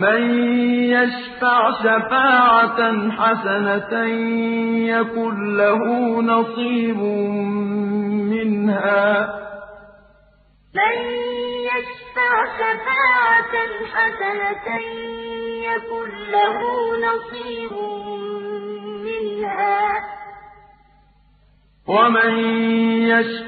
مَن يَشْفَعْ شَفَاعَةً حَسَنَةً يَكُن لَّهُ نَصِيبٌ مِّنْهَا ۖ. مَن يَشْفَعْ شَفَاعَةً حَسَنَةً يَكُن لَّهُ نَصِيبٌ مِّنْهَا ۖ. وَمَن يَشْفَعْ